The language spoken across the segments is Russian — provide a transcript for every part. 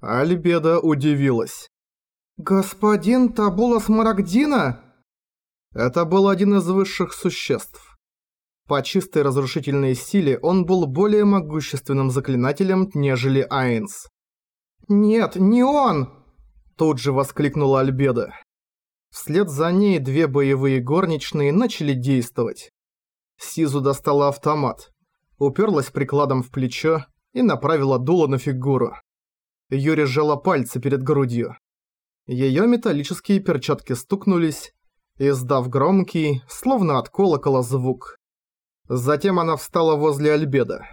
Альбеда удивилась. «Господин Табула Смарагдина?» Это был один из высших существ. По чистой разрушительной силе он был более могущественным заклинателем, нежели Айнс. «Нет, не он!» Тут же воскликнула Альбеда. Вслед за ней две боевые горничные начали действовать. Сизу достала автомат, уперлась прикладом в плечо и направила дуло на фигуру. Юри сжала пальцы перед грудью. Её металлические перчатки стукнулись, издав громкий, словно от колокола звук. Затем она встала возле Альбеда,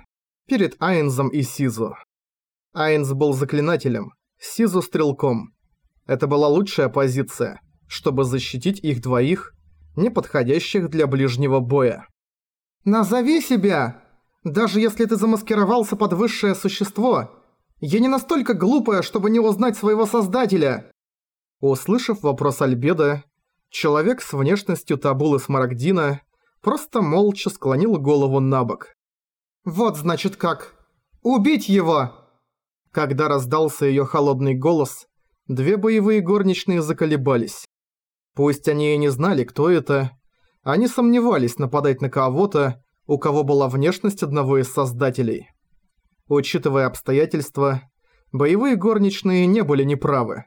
перед Айнзом и Сизу. Айнз был заклинателем, Сизу стрелком. Это была лучшая позиция, чтобы защитить их двоих, не подходящих для ближнего боя. «Назови себя! Даже если ты замаскировался под высшее существо, я не настолько глупая, чтобы не узнать своего создателя!» Услышав вопрос Альбеда, человек с внешностью Табулы Смарагдина просто молча склонил голову на бок. «Вот значит как! Убить его!» Когда раздался её холодный голос, две боевые горничные заколебались. Пусть они и не знали, кто это, они сомневались нападать на кого-то, у кого была внешность одного из создателей. Учитывая обстоятельства, боевые горничные не были неправы.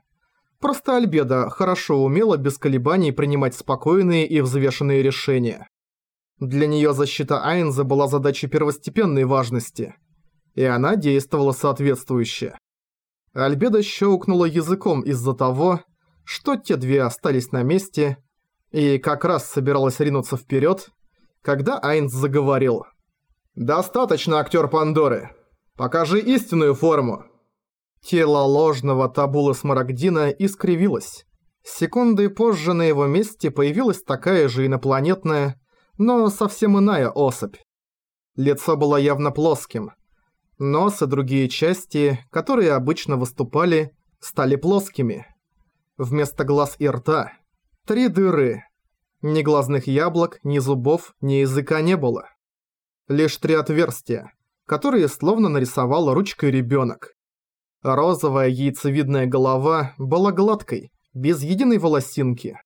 Просто Альбеда хорошо умела без колебаний принимать спокойные и взвешенные решения. Для неё защита Айнза была задачей первостепенной важности, и она действовала соответствующе. Альбеда щелкнула языком из-за того, что те две остались на месте, и как раз собиралась ринуться вперед, когда Айнс заговорил. «Достаточно, актер Пандоры. Покажи истинную форму!» Тело ложного Табула Смарагдина искривилось. Секунды позже на его месте появилась такая же инопланетная, но совсем иная особь. Лицо было явно плоским. Нос и другие части, которые обычно выступали, стали плоскими. Вместо глаз и рта – три дыры. Ни глазных яблок, ни зубов, ни языка не было. Лишь три отверстия, которые словно нарисовал ручкой ребенок. Розовая яйцевидная голова была гладкой, без единой волосинки.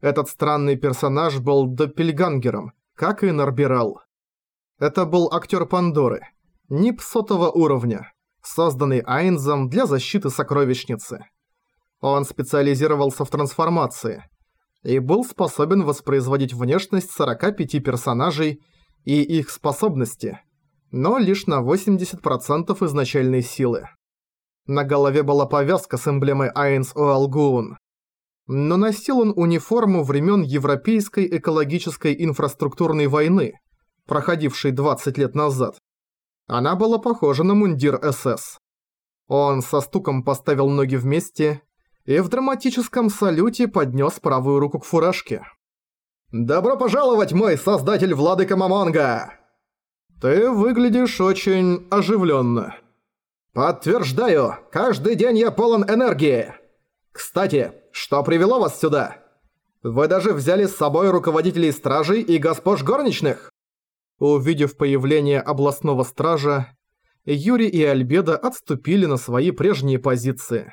Этот странный персонаж был доппельгангером, как и Нарбирал. Это был актер Пандоры, нип сотого уровня, созданный Айнзом для защиты сокровищницы. Он специализировался в трансформации и был способен воспроизводить внешность 45 персонажей и их способности, но лишь на 80% изначальной силы. На голове была повязка с эмблемой Айнс Оалгуун. Но носил он униформу времен Европейской экологической инфраструктурной войны, проходившей 20 лет назад. Она была похожа на мундир СС. Он со стуком поставил ноги вместе и в драматическом салюте поднес правую руку к фуражке. «Добро пожаловать, мой создатель Владыка Мамонга!» «Ты выглядишь очень оживленно. «Подтверждаю, каждый день я полон энергии. Кстати, что привело вас сюда? Вы даже взяли с собой руководителей стражей и госпож горничных?» Увидев появление областного стража, Юрий и Альбеда отступили на свои прежние позиции.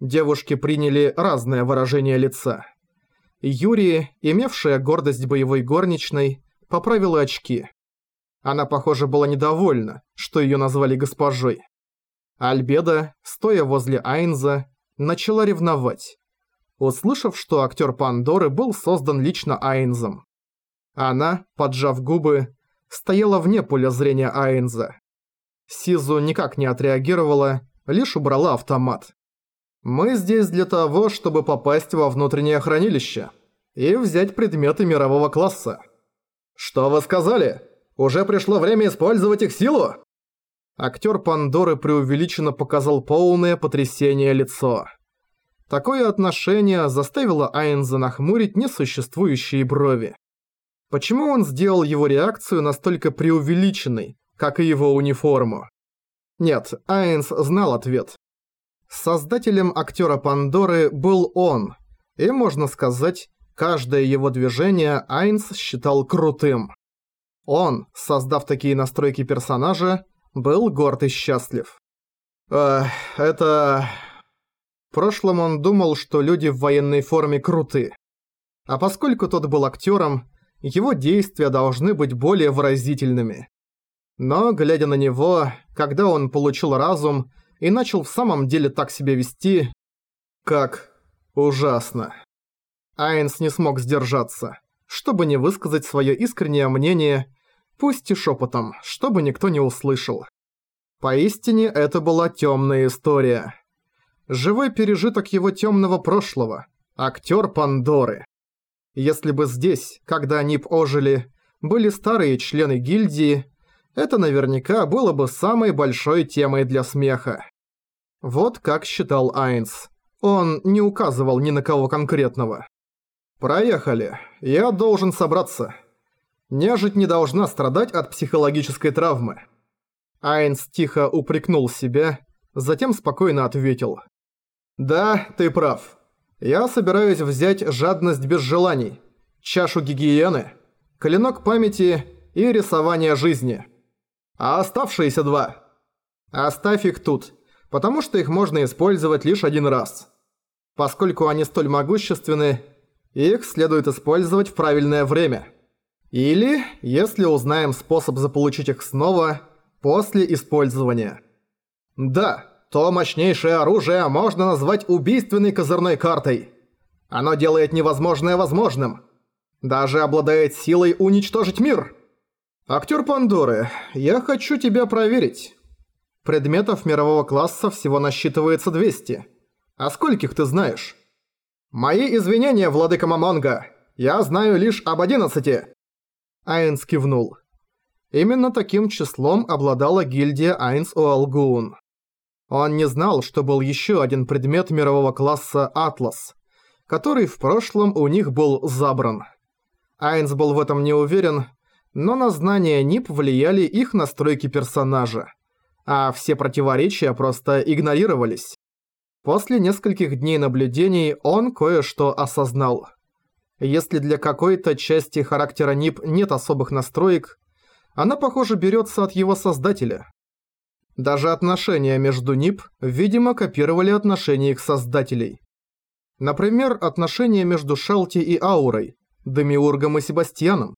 Девушки приняли разное выражение лица. Юрий, имевшая гордость боевой горничной, поправила очки. Она, похоже, была недовольна, что её назвали госпожой. Альбеда, стоя возле Айнза, начала ревновать, услышав, что актер Пандоры был создан лично Айнзом. Она, поджав губы, стояла вне поля зрения Айнза. Сизу никак не отреагировала, лишь убрала автомат. «Мы здесь для того, чтобы попасть во внутреннее хранилище и взять предметы мирового класса». «Что вы сказали? Уже пришло время использовать их силу?» Актер Пандоры преувеличенно показал полное потрясение лицо. Такое отношение заставило Айнза нахмурить несуществующие брови. Почему он сделал его реакцию настолько преувеличенной, как и его униформу? Нет, Айнс знал ответ. Создателем актера Пандоры был он, и, можно сказать, каждое его движение Айнс считал крутым. Он, создав такие настройки персонажа, был горд и счастлив. Э, это... В прошлом он думал, что люди в военной форме круты. А поскольку тот был актером, его действия должны быть более выразительными. Но, глядя на него, когда он получил разум и начал в самом деле так себя вести, как ужасно. Айнс не смог сдержаться, чтобы не высказать свое искреннее мнение, пусть и шепотом, чтобы никто не услышал. Поистине это была темная история. Живой пережиток его темного прошлого. Актер Пандоры. Если бы здесь, когда Нип ожили, были старые члены гильдии, это наверняка было бы самой большой темой для смеха. Вот как считал Айнс. Он не указывал ни на кого конкретного. «Проехали. Я должен собраться. Нежить не должна страдать от психологической травмы». Айнс тихо упрекнул себя, затем спокойно ответил. «Да, ты прав. Я собираюсь взять жадность без желаний, чашу гигиены, клинок памяти и рисование жизни. А оставшиеся два? Оставь их тут, потому что их можно использовать лишь один раз. Поскольку они столь могущественны, их следует использовать в правильное время. Или, если узнаем способ заполучить их снова – после использования. Да, то мощнейшее оружие можно назвать убийственной козырной картой. Оно делает невозможное возможным. Даже обладает силой уничтожить мир. Актер Пандоры, я хочу тебя проверить. Предметов мирового класса всего насчитывается 200. А скольких ты знаешь? Мои извинения, владыка Мамонга. Я знаю лишь об 11. Айнс кивнул. Именно таким числом обладала гильдия Айнс Уалгуун. Он не знал, что был еще один предмет мирового класса «Атлас», который в прошлом у них был забран. Айнс был в этом не уверен, но на знания НИП влияли их настройки персонажа, а все противоречия просто игнорировались. После нескольких дней наблюдений он кое-что осознал. Если для какой-то части характера НИП нет особых настроек, она, похоже, берется от его создателя. Даже отношения между НИП, видимо, копировали отношения их создателей. Например, отношения между Шалти и Аурой, Демиургом и Себастьяном.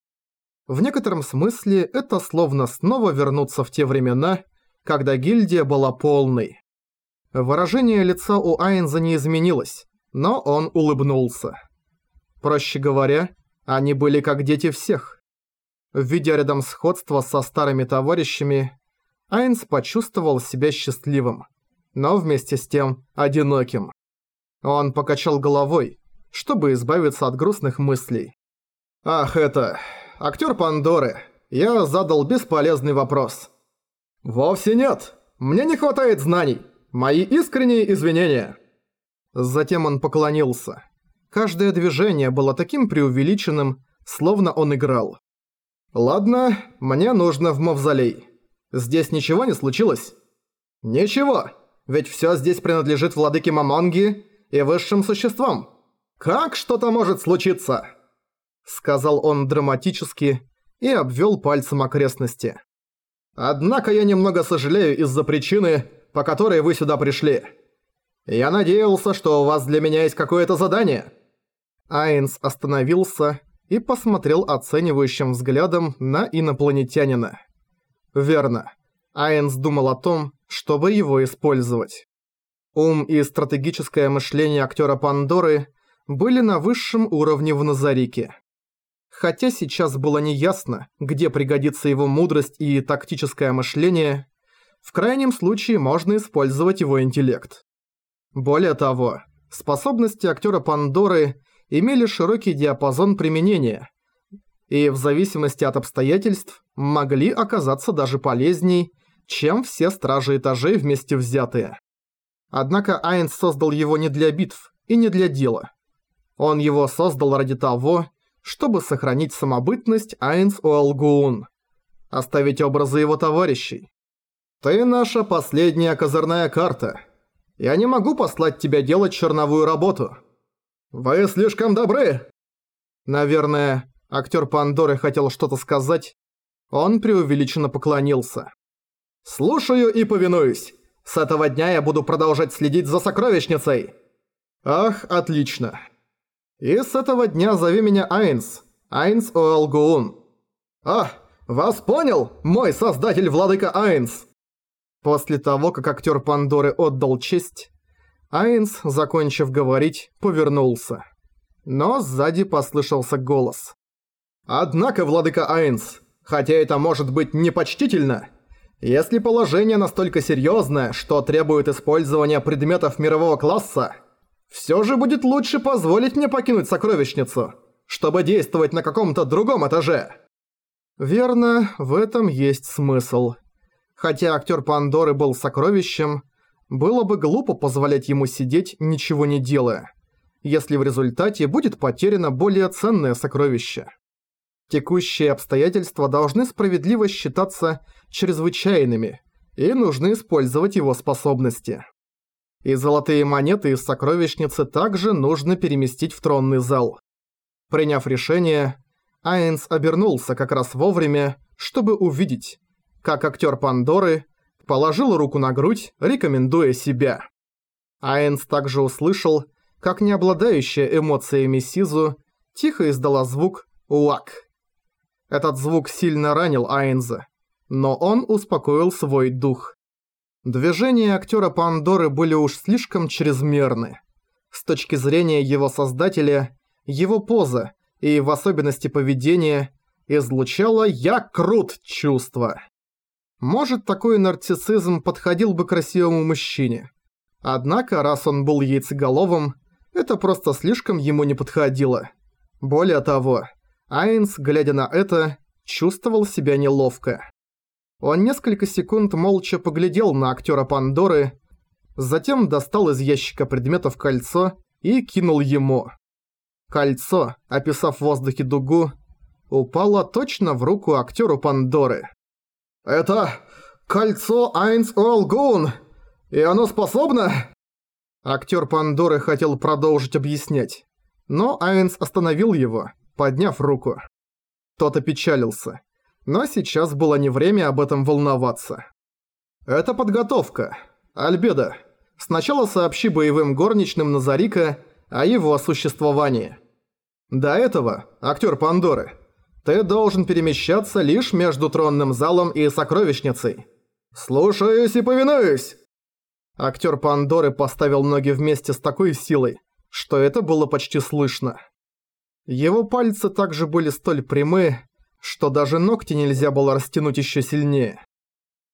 В некотором смысле это словно снова вернуться в те времена, когда гильдия была полной. Выражение лица у Айнза не изменилось, но он улыбнулся. Проще говоря, они были как дети всех. Видя рядом сходство со старыми товарищами, Айнс почувствовал себя счастливым, но вместе с тем одиноким. Он покачал головой, чтобы избавиться от грустных мыслей. «Ах, это... Актер Пандоры. Я задал бесполезный вопрос». «Вовсе нет. Мне не хватает знаний. Мои искренние извинения». Затем он поклонился. Каждое движение было таким преувеличенным, словно он играл. «Ладно, мне нужно в мавзолей. Здесь ничего не случилось?» «Ничего, ведь всё здесь принадлежит владыке Мамонги и высшим существам. Как что-то может случиться?» Сказал он драматически и обвёл пальцем окрестности. «Однако я немного сожалею из-за причины, по которой вы сюда пришли. Я надеялся, что у вас для меня есть какое-то задание». Айнс остановился и посмотрел оценивающим взглядом на инопланетянина. Верно. Айнс думал о том, чтобы его использовать. Ум и стратегическое мышление актера Пандоры были на высшем уровне в Назарике. Хотя сейчас было неясно, где пригодится его мудрость и тактическое мышление, в крайнем случае можно использовать его интеллект. Более того, способности актера Пандоры имели широкий диапазон применения и в зависимости от обстоятельств могли оказаться даже полезней, чем все стражи этажей вместе взятые. Однако Айнс создал его не для битв и не для дела. Он его создал ради того, чтобы сохранить самобытность Айнс Уэлгуун, оставить образы его товарищей. «Ты наша последняя козырная карта. Я не могу послать тебя делать черновую работу». «Вы слишком добры!» Наверное, актер Пандоры хотел что-то сказать. Он преувеличенно поклонился. «Слушаю и повинуюсь. С этого дня я буду продолжать следить за сокровищницей!» «Ах, отлично!» «И с этого дня зови меня Айнс, Айнс Оалгуун». «А, вас понял, мой создатель Владыка Айнс!» После того, как актер Пандоры отдал честь, Айнс, закончив говорить, повернулся. Но сзади послышался голос. «Однако, владыка Айнс, хотя это может быть непочтительно, если положение настолько серьезное, что требует использования предметов мирового класса, все же будет лучше позволить мне покинуть сокровищницу, чтобы действовать на каком-то другом этаже». Верно, в этом есть смысл. Хотя актер Пандоры был сокровищем, было бы глупо позволять ему сидеть, ничего не делая, если в результате будет потеряно более ценное сокровище. Текущие обстоятельства должны справедливо считаться чрезвычайными, и нужно использовать его способности. И золотые монеты из сокровищницы также нужно переместить в тронный зал. Приняв решение, Айнс обернулся как раз вовремя, чтобы увидеть, как актер Пандоры положил руку на грудь, рекомендуя себя. Айнс также услышал, как не обладающая эмоциями Сизу тихо издала звук «Уак». Этот звук сильно ранил Айнза, но он успокоил свой дух. Движения актера Пандоры были уж слишком чрезмерны. С точки зрения его создателя, его поза и в особенности поведение излучало «я крут» чувство. Может, такой нарциссизм подходил бы красивому мужчине. Однако, раз он был яйцеголовым, это просто слишком ему не подходило. Более того, Айнс, глядя на это, чувствовал себя неловко. Он несколько секунд молча поглядел на актера Пандоры, затем достал из ящика предметов кольцо и кинул ему. Кольцо, описав в воздухе дугу, упало точно в руку актеру Пандоры. «Это кольцо Айнс Олгун, и оно способно...» Актер Пандоры хотел продолжить объяснять, но Айнс остановил его, подняв руку. Тот опечалился, но сейчас было не время об этом волноваться. «Это подготовка. Альбеда, сначала сообщи боевым горничным Назарика о его существовании. До этого, актер Пандоры, ты должен перемещаться лишь между тронным залом и сокровищницей. Слушаюсь и повинуюсь!» Актер Пандоры поставил ноги вместе с такой силой, что это было почти слышно. Его пальцы также были столь прямы, что даже ногти нельзя было растянуть еще сильнее.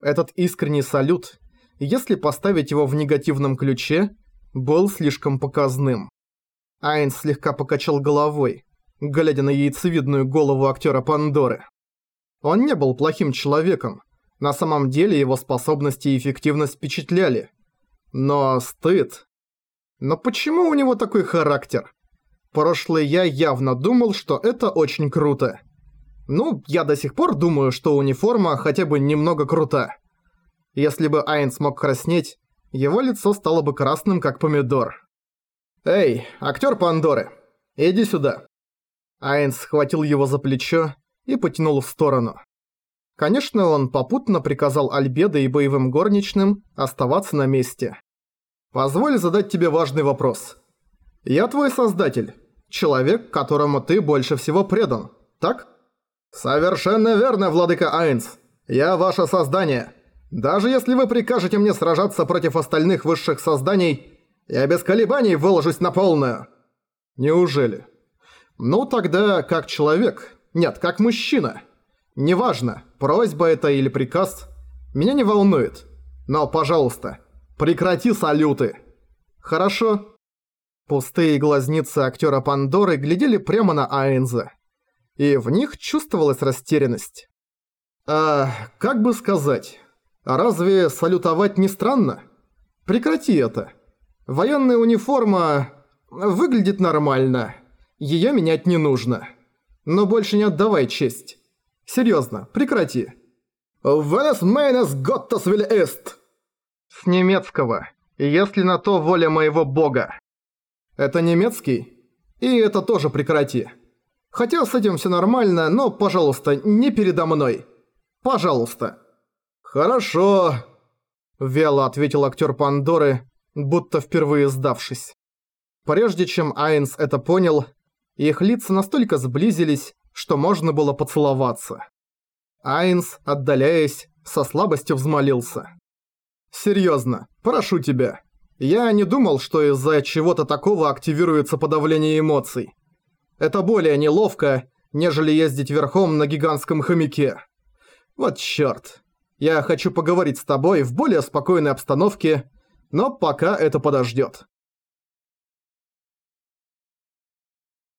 Этот искренний салют, если поставить его в негативном ключе, был слишком показным. Айнс слегка покачал головой, глядя на яйцевидную голову актера Пандоры. Он не был плохим человеком. На самом деле его способности и эффективность впечатляли. Но стыд... Но почему у него такой характер? Прошлый я явно думал, что это очень круто. Ну, я до сих пор думаю, что униформа хотя бы немного крута. Если бы Айн смог краснеть, его лицо стало бы красным, как помидор. «Эй, актер Пандоры, иди сюда». Айнс схватил его за плечо и потянул в сторону. Конечно, он попутно приказал Альбедо и боевым горничным оставаться на месте. «Позволь задать тебе важный вопрос. Я твой создатель, человек, которому ты больше всего предан, так?» «Совершенно верно, владыка Айнс. Я ваше создание. Даже если вы прикажете мне сражаться против остальных высших созданий, я без колебаний выложусь на полную». «Неужели?» Ну тогда, как человек. Нет, как мужчина. Неважно, просьба это или приказ. Меня не волнует. Но, пожалуйста, прекрати салюты. Хорошо? Пустые глазницы актера Пандоры глядели прямо на Айнза. И в них чувствовалась растерянность. А, как бы сказать, разве салютовать не странно? Прекрати это. Военная униформа выглядит нормально. Её менять не нужно. Но больше не отдавай честь. Серьёзно, прекрати. «Венес мейнес готтас виль эст!» С немецкого. Если на то воля моего бога. Это немецкий? И это тоже прекрати. Хотя с этим всё нормально, но, пожалуйста, не передо мной. Пожалуйста. Хорошо. Вяло ответил актер Пандоры, будто впервые сдавшись. Прежде чем Айнс это понял, их лица настолько сблизились, что можно было поцеловаться. Айнс, отдаляясь, со слабостью взмолился. «Серьёзно, прошу тебя. Я не думал, что из-за чего-то такого активируется подавление эмоций. Это более неловко, нежели ездить верхом на гигантском хомяке. Вот чёрт. Я хочу поговорить с тобой в более спокойной обстановке, но пока это подождёт.